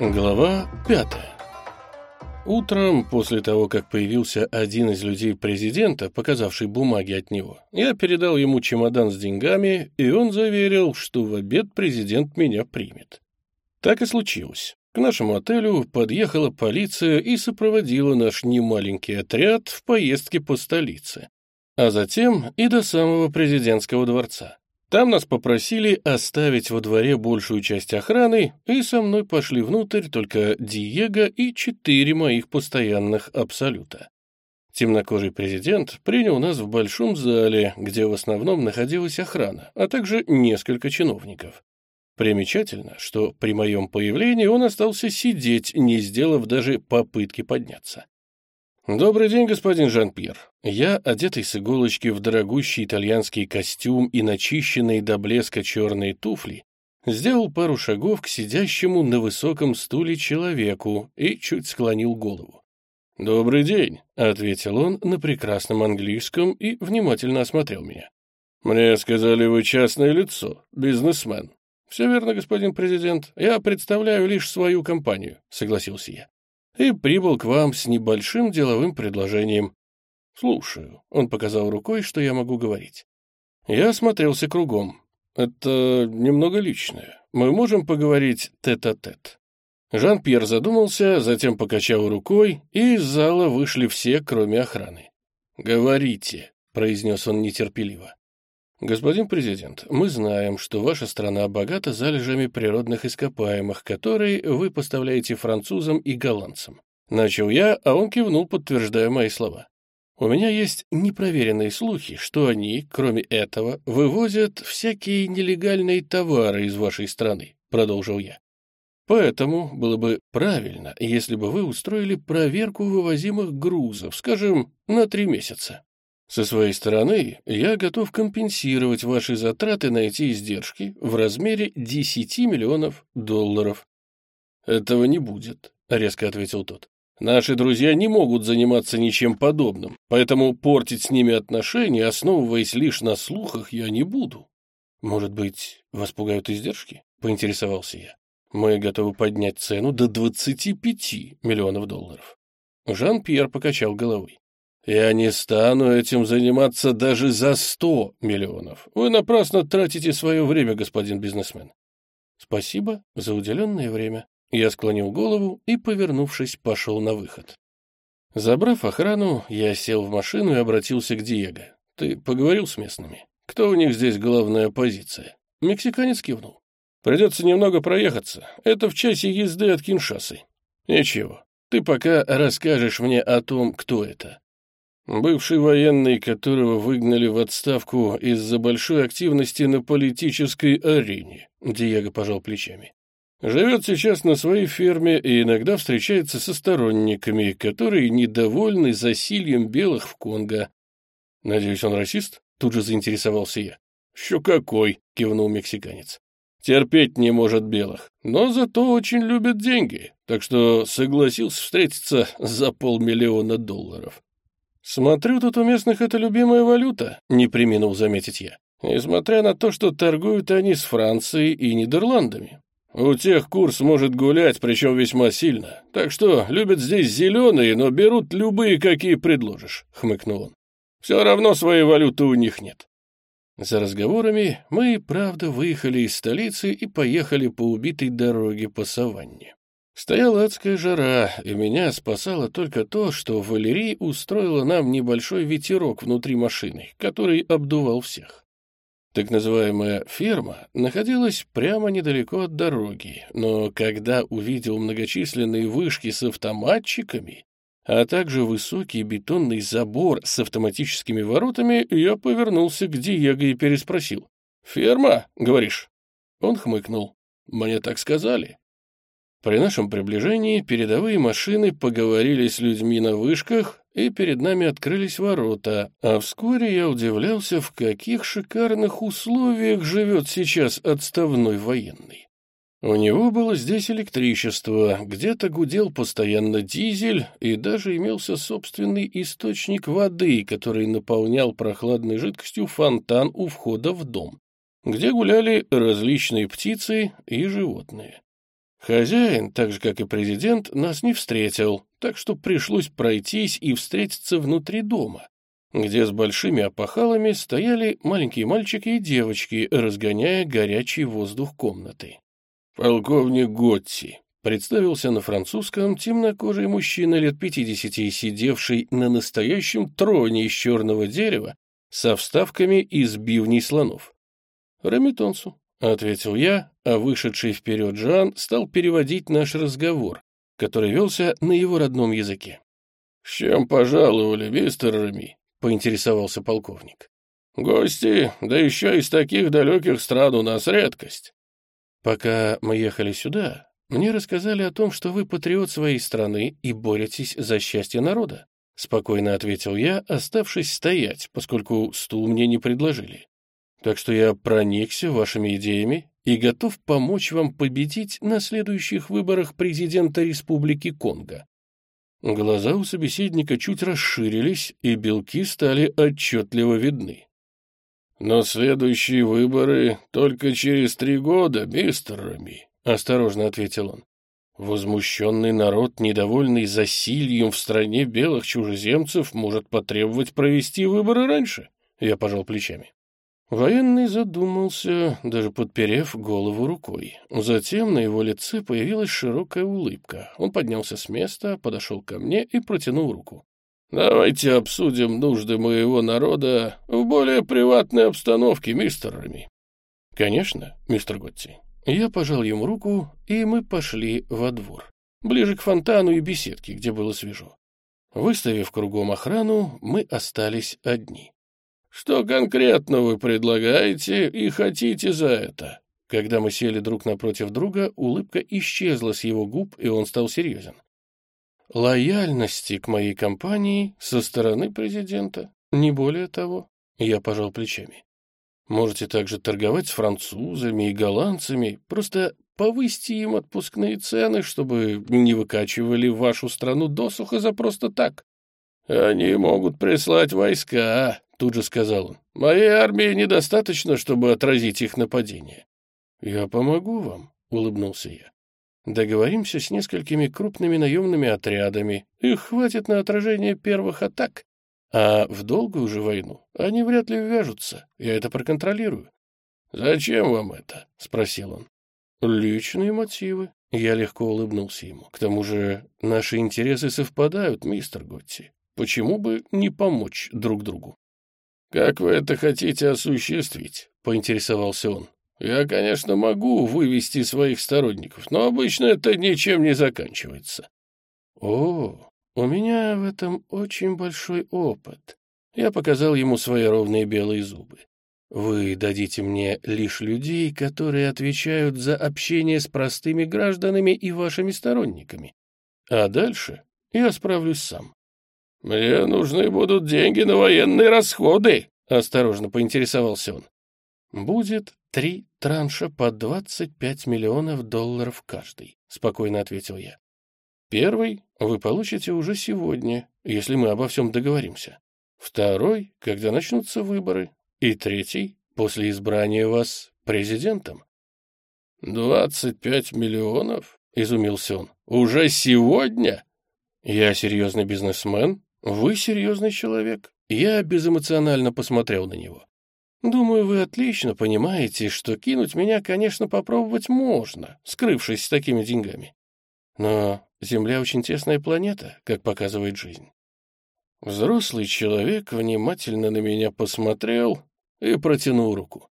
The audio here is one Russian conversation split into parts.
Глава пятая. Утром, после того, как появился один из людей президента, показавший бумаги от него, я передал ему чемодан с деньгами, и он заверил, что в обед президент меня примет. Так и случилось. К нашему отелю подъехала полиция и сопроводила наш немаленький отряд в поездке по столице, а затем и до самого президентского дворца. Там нас попросили оставить во дворе большую часть охраны, и со мной пошли внутрь только Диего и четыре моих постоянных абсолюта. Темнокожий президент принял нас в большом зале, где в основном находилась охрана, а также несколько чиновников. Примечательно, что при моем появлении он остался сидеть, не сделав даже попытки подняться. «Добрый день, господин Жан-Пьер. Я, одетый с иголочки в дорогущий итальянский костюм и начищенные до блеска черные туфли, сделал пару шагов к сидящему на высоком стуле человеку и чуть склонил голову. «Добрый день», — ответил он на прекрасном английском и внимательно осмотрел меня. «Мне сказали, вы частное лицо, бизнесмен». «Все верно, господин президент. Я представляю лишь свою компанию», — согласился я и прибыл к вам с небольшим деловым предложением. Слушаю. Он показал рукой, что я могу говорить. Я осмотрелся кругом. Это немного личное. Мы можем поговорить тет-а-тет. -тет. Жан-Пьер задумался, затем покачал рукой, и из зала вышли все, кроме охраны. «Говорите», — произнес он нетерпеливо. «Господин президент, мы знаем, что ваша страна богата залежами природных ископаемых, которые вы поставляете французам и голландцам. Начал я, а он кивнул, подтверждая мои слова. У меня есть непроверенные слухи, что они, кроме этого, вывозят всякие нелегальные товары из вашей страны, продолжил я. Поэтому было бы правильно, если бы вы устроили проверку вывозимых грузов, скажем, на три месяца. Со своей стороны, я готов компенсировать ваши затраты на эти издержки в размере 10 миллионов долларов. Этого не будет, резко ответил тот. Наши друзья не могут заниматься ничем подобным, поэтому портить с ними отношения, основываясь лишь на слухах, я не буду. Может быть, вас пугают издержки? Поинтересовался я. Мы готовы поднять цену до 25 миллионов долларов. Жан-Пьер покачал головой. Я не стану этим заниматься даже за сто миллионов. Вы напрасно тратите свое время, господин бизнесмен. Спасибо за уделенное время. Я склонил голову и, повернувшись, пошел на выход. Забрав охрану, я сел в машину и обратился к Диего. Ты поговорил с местными? Кто у них здесь главная позиция? Мексиканец кивнул. Придется немного проехаться. Это в часе езды от Киншасы. Ничего. Ты пока расскажешь мне о том, кто это. Бывший военный, которого выгнали в отставку из-за большой активности на политической арене, Диего пожал плечами. Живет сейчас на своей ферме и иногда встречается со сторонниками, которые недовольны засильем белых в Конго. Надеюсь, он расист? Тут же заинтересовался я. «Еще какой!» — кивнул мексиканец. «Терпеть не может белых, но зато очень любит деньги, так что согласился встретиться за полмиллиона долларов». «Смотрю, тут у местных это любимая валюта», — не приминул заметить я. «Несмотря на то, что торгуют они с Францией и Нидерландами. У тех курс может гулять, причем весьма сильно. Так что любят здесь зеленые, но берут любые, какие предложишь», — хмыкнул он. «Все равно своей валюты у них нет». За разговорами мы, правда, выехали из столицы и поехали по убитой дороге по саванне. Стояла адская жара, и меня спасало только то, что Валерий устроила нам небольшой ветерок внутри машины, который обдувал всех. Так называемая ферма находилась прямо недалеко от дороги, но когда увидел многочисленные вышки с автоматчиками, а также высокий бетонный забор с автоматическими воротами, я повернулся к Диего и переспросил. «Ферма, говоришь?» Он хмыкнул. «Мне так сказали». При нашем приближении передовые машины поговорили с людьми на вышках, и перед нами открылись ворота, а вскоре я удивлялся, в каких шикарных условиях живет сейчас отставной военный. У него было здесь электричество, где-то гудел постоянно дизель, и даже имелся собственный источник воды, который наполнял прохладной жидкостью фонтан у входа в дом, где гуляли различные птицы и животные. Хозяин, так же как и президент, нас не встретил, так что пришлось пройтись и встретиться внутри дома, где с большими опахалами стояли маленькие мальчики и девочки, разгоняя горячий воздух комнаты. Полковник Готти представился на французском темнокожий мужчина лет пятидесяти, сидевший на настоящем троне из черного дерева со вставками из бивней слонов. Рамитонсу, — ответил я, а вышедший вперед Жан стал переводить наш разговор, который велся на его родном языке. «С чем пожаловали, мистер Рами?» — поинтересовался полковник. «Гости, да еще из таких далеких стран у нас редкость». «Пока мы ехали сюда, мне рассказали о том, что вы патриот своей страны и боретесь за счастье народа», — спокойно ответил я, оставшись стоять, поскольку стул мне не предложили. Так что я проникся вашими идеями и готов помочь вам победить на следующих выборах президента Республики Конго. Глаза у собеседника чуть расширились, и белки стали отчетливо видны. «Но следующие выборы только через три года, мистер Рами», — осторожно ответил он. Возмущенный народ, недовольный засильем в стране белых чужеземцев, может потребовать провести выборы раньше. Я пожал плечами. Военный задумался, даже подперев голову рукой. Затем на его лице появилась широкая улыбка. Он поднялся с места, подошел ко мне и протянул руку. «Давайте обсудим нужды моего народа в более приватной обстановке, мистер Рами». «Конечно, мистер Готти». Я пожал ему руку, и мы пошли во двор, ближе к фонтану и беседке, где было свежо. Выставив кругом охрану, мы остались одни. Что конкретно вы предлагаете и хотите за это? Когда мы сели друг напротив друга, улыбка исчезла с его губ, и он стал серьезен. Лояльности к моей компании со стороны президента, не более того, я пожал плечами. Можете также торговать с французами и голландцами, просто повысьте им отпускные цены, чтобы не выкачивали вашу страну досуха за просто так. Они могут прислать войска, Тут же сказал он, «Моей армии недостаточно, чтобы отразить их нападение». «Я помогу вам», — улыбнулся я. «Договоримся с несколькими крупными наемными отрядами. Их хватит на отражение первых атак. А в долгую же войну они вряд ли ввяжутся. Я это проконтролирую». «Зачем вам это?» — спросил он. «Личные мотивы». Я легко улыбнулся ему. «К тому же наши интересы совпадают, мистер Готти. Почему бы не помочь друг другу?» «Как вы это хотите осуществить?» — поинтересовался он. «Я, конечно, могу вывести своих сторонников, но обычно это ничем не заканчивается». «О, у меня в этом очень большой опыт». Я показал ему свои ровные белые зубы. «Вы дадите мне лишь людей, которые отвечают за общение с простыми гражданами и вашими сторонниками. А дальше я справлюсь сам. «Мне нужны будут деньги на военные расходы», — осторожно поинтересовался он. «Будет три транша по 25 миллионов долларов каждый», — спокойно ответил я. «Первый вы получите уже сегодня, если мы обо всем договоримся. Второй, когда начнутся выборы. И третий, после избрания вас президентом». «Двадцать пять миллионов?» — изумился он. «Уже сегодня?» «Я серьезный бизнесмен «Вы серьезный человек?» Я безэмоционально посмотрел на него. «Думаю, вы отлично понимаете, что кинуть меня, конечно, попробовать можно, скрывшись с такими деньгами. Но Земля очень тесная планета, как показывает жизнь». Взрослый человек внимательно на меня посмотрел и протянул руку.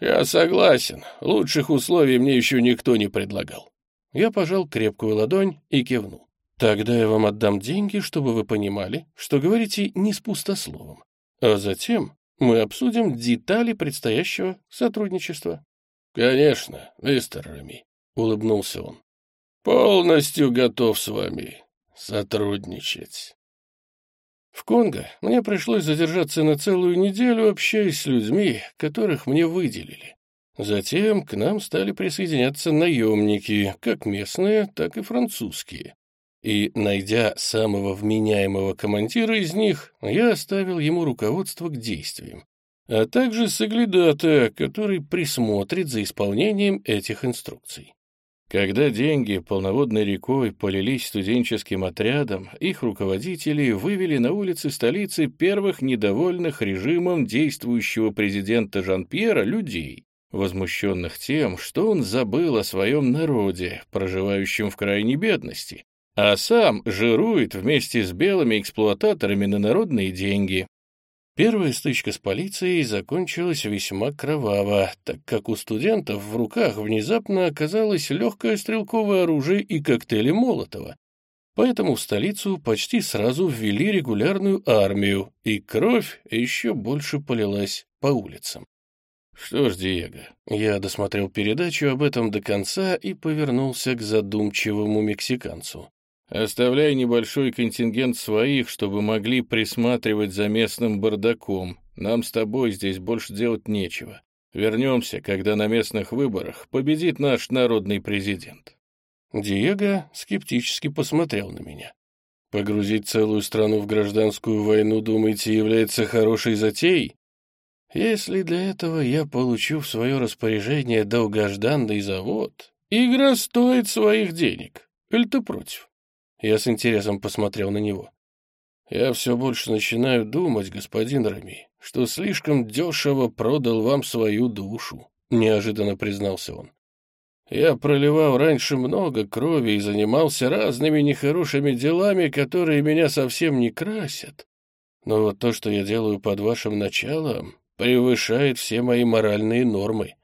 «Я согласен. Лучших условий мне еще никто не предлагал». Я пожал крепкую ладонь и кивнул. Тогда я вам отдам деньги, чтобы вы понимали, что говорите не с пустословом. А затем мы обсудим детали предстоящего сотрудничества. Конечно, мистер Рами, улыбнулся он. Полностью готов с вами сотрудничать. В Конго мне пришлось задержаться на целую неделю, общаясь с людьми, которых мне выделили. Затем к нам стали присоединяться наемники, как местные, так и французские и, найдя самого вменяемого командира из них, я оставил ему руководство к действиям, а также соглядата, который присмотрит за исполнением этих инструкций. Когда деньги полноводной рекой полились студенческим отрядом, их руководители вывели на улицы столицы первых недовольных режимом действующего президента Жан-Пьера людей, возмущенных тем, что он забыл о своем народе, проживающем в крайней бедности, а сам жирует вместе с белыми эксплуататорами на народные деньги. Первая стычка с полицией закончилась весьма кроваво, так как у студентов в руках внезапно оказалось легкое стрелковое оружие и коктейли Молотова. Поэтому в столицу почти сразу ввели регулярную армию, и кровь еще больше полилась по улицам. Что ж, Диего, я досмотрел передачу об этом до конца и повернулся к задумчивому мексиканцу. Оставляй небольшой контингент своих, чтобы могли присматривать за местным бардаком. Нам с тобой здесь больше делать нечего. Вернемся, когда на местных выборах победит наш народный президент». Диего скептически посмотрел на меня. «Погрузить целую страну в гражданскую войну, думаете, является хорошей затеей? Если для этого я получу в свое распоряжение долгожданный завод, игра стоит своих денег. Или ты против?» Я с интересом посмотрел на него. «Я все больше начинаю думать, господин Рами, что слишком дешево продал вам свою душу», — неожиданно признался он. «Я проливал раньше много крови и занимался разными нехорошими делами, которые меня совсем не красят. Но вот то, что я делаю под вашим началом, превышает все мои моральные нормы.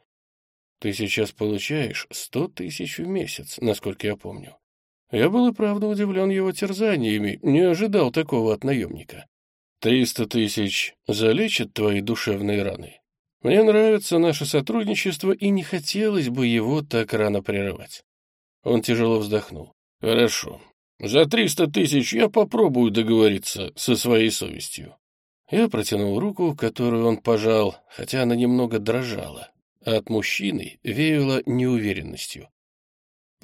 Ты сейчас получаешь сто тысяч в месяц, насколько я помню. Я был и правда удивлен его терзаниями, не ожидал такого от наемника. «Триста тысяч залечат твои душевные раны. Мне нравится наше сотрудничество, и не хотелось бы его так рано прерывать». Он тяжело вздохнул. «Хорошо. За триста тысяч я попробую договориться со своей совестью». Я протянул руку, которую он пожал, хотя она немного дрожала, а от мужчины веяло неуверенностью.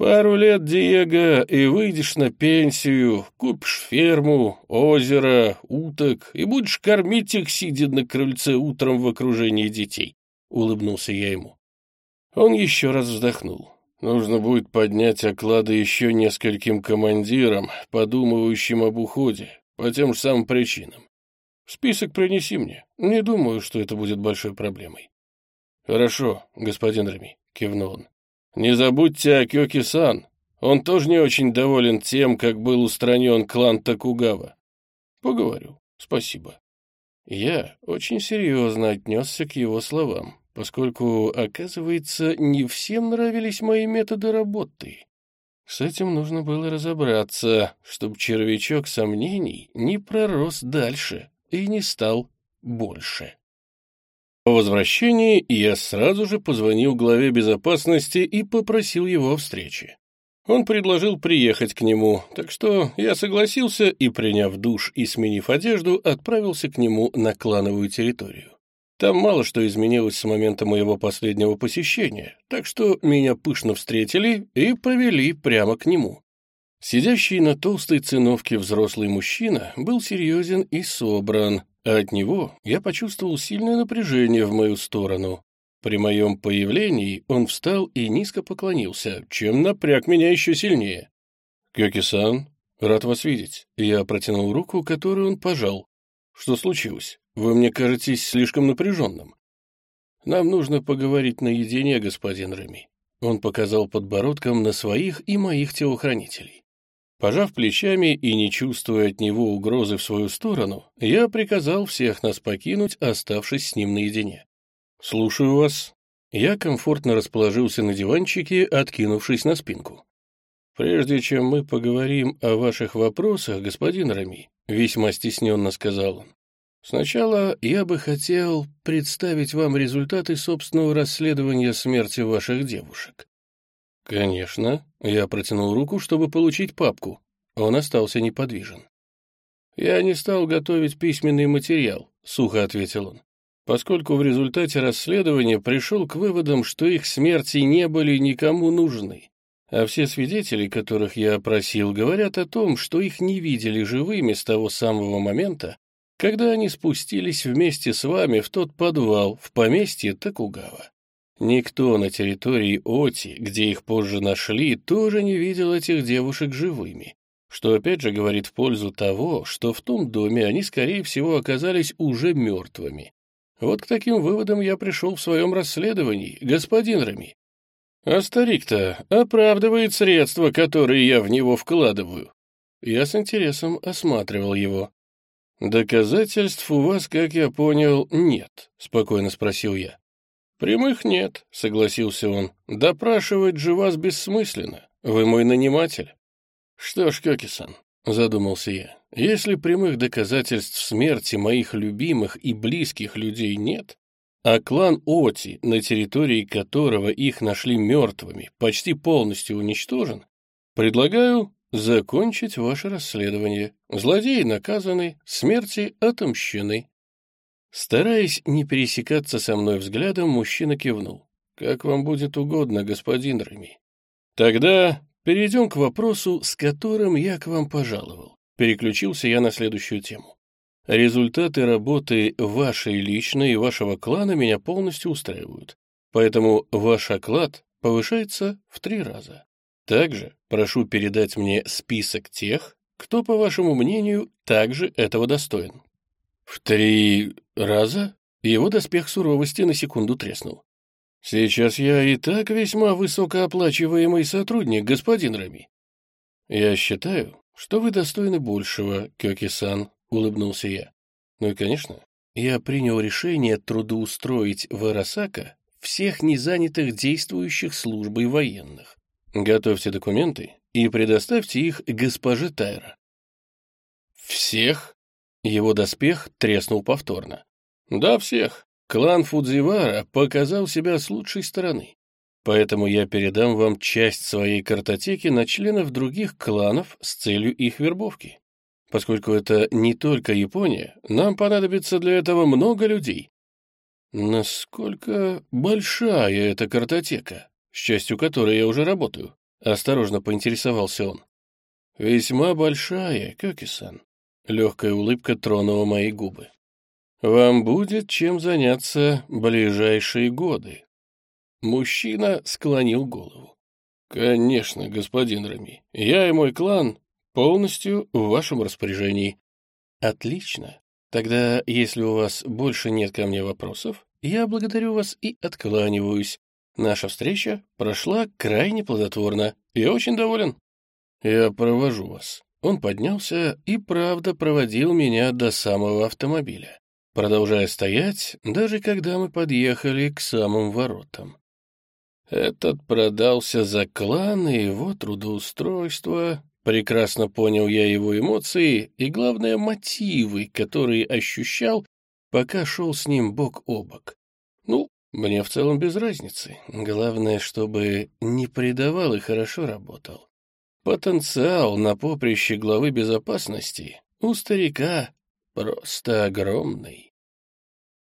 Пару лет, Диего, и выйдешь на пенсию, купишь ферму, озеро, уток и будешь кормить их, сидя на крыльце утром в окружении детей. Улыбнулся я ему. Он еще раз вздохнул. Нужно будет поднять оклады еще нескольким командирам, подумывающим об уходе, по тем же самым причинам. Список принеси мне. Не думаю, что это будет большой проблемой. Хорошо, господин Рами, кивнул он. Не забудьте о Кёки-сан. Он тоже не очень доволен тем, как был устранен клан Такугава. Поговорю. Спасибо. Я очень серьезно отнесся к его словам, поскольку, оказывается, не всем нравились мои методы работы. С этим нужно было разобраться, чтобы червячок сомнений не пророс дальше и не стал больше. По возвращении я сразу же позвонил главе безопасности и попросил его о встрече. Он предложил приехать к нему, так что я согласился и, приняв душ и сменив одежду, отправился к нему на клановую территорию. Там мало что изменилось с момента моего последнего посещения, так что меня пышно встретили и повели прямо к нему. Сидящий на толстой циновке взрослый мужчина был серьезен и собран, а от него я почувствовал сильное напряжение в мою сторону. При моем появлении он встал и низко поклонился, чем напряг меня еще сильнее. «Кёки-сан, рад вас видеть». Я протянул руку, которую он пожал. «Что случилось? Вы мне кажетесь слишком напряженным». «Нам нужно поговорить наедине, господин Реми». Он показал подбородком на своих и моих телохранителей. Пожав плечами и не чувствуя от него угрозы в свою сторону, я приказал всех нас покинуть, оставшись с ним наедине. «Слушаю вас». Я комфортно расположился на диванчике, откинувшись на спинку. «Прежде чем мы поговорим о ваших вопросах, господин Рами», — весьма стесненно сказал он, «сначала я бы хотел представить вам результаты собственного расследования смерти ваших девушек. «Конечно». Я протянул руку, чтобы получить папку. Он остался неподвижен. «Я не стал готовить письменный материал», — сухо ответил он, «поскольку в результате расследования пришел к выводам, что их смерти не были никому нужны, а все свидетели, которых я опросил, говорят о том, что их не видели живыми с того самого момента, когда они спустились вместе с вами в тот подвал в поместье Токугава. Никто на территории Оти, где их позже нашли, тоже не видел этих девушек живыми, что опять же говорит в пользу того, что в том доме они, скорее всего, оказались уже мертвыми. Вот к таким выводам я пришел в своем расследовании, господин Рами. А старик-то оправдывает средства, которые я в него вкладываю. Я с интересом осматривал его. «Доказательств у вас, как я понял, нет?» — спокойно спросил я. «Прямых нет», — согласился он. «Допрашивать же вас бессмысленно. Вы мой наниматель». «Что ж, Кёкисан», — задумался я, — «если прямых доказательств смерти моих любимых и близких людей нет, а клан Оти, на территории которого их нашли мертвыми, почти полностью уничтожен, предлагаю закончить ваше расследование. Злодеи наказаны, смерти отомщены. Стараясь не пересекаться со мной взглядом, мужчина кивнул. «Как вам будет угодно, господин Реми. Тогда перейдем к вопросу, с которым я к вам пожаловал». Переключился я на следующую тему. Результаты работы вашей личной и вашего клана меня полностью устраивают, поэтому ваш оклад повышается в три раза. Также прошу передать мне список тех, кто, по вашему мнению, также этого достоин. В три раза его доспех суровости на секунду треснул. Сейчас я и так весьма высокооплачиваемый сотрудник, господин Рами. Я считаю, что вы достойны большего, Кёки-сан, улыбнулся я. Ну и, конечно, я принял решение трудоустроить в Арасака всех незанятых действующих службой военных. Готовьте документы и предоставьте их госпоже Тайра. Всех? Его доспех треснул повторно. Да, всех. Клан Фудзивара показал себя с лучшей стороны. Поэтому я передам вам часть своей картотеки на членов других кланов с целью их вербовки. Поскольку это не только Япония, нам понадобится для этого много людей. Насколько большая эта картотека, с частью которой я уже работаю? Осторожно поинтересовался он. Весьма большая, Кёки-сан. Легкая улыбка тронула мои губы. «Вам будет чем заняться ближайшие годы». Мужчина склонил голову. «Конечно, господин Рами. Я и мой клан полностью в вашем распоряжении». «Отлично. Тогда, если у вас больше нет ко мне вопросов, я благодарю вас и откланиваюсь. Наша встреча прошла крайне плодотворно. Я очень доволен. Я провожу вас». Он поднялся и правда проводил меня до самого автомобиля, продолжая стоять, даже когда мы подъехали к самым воротам. Этот продался за клан и его трудоустройство. Прекрасно понял я его эмоции и, главное, мотивы, которые ощущал, пока шел с ним бок о бок. Ну, мне в целом без разницы. Главное, чтобы не предавал и хорошо работал. Потенциал на поприще главы безопасности у старика просто огромный.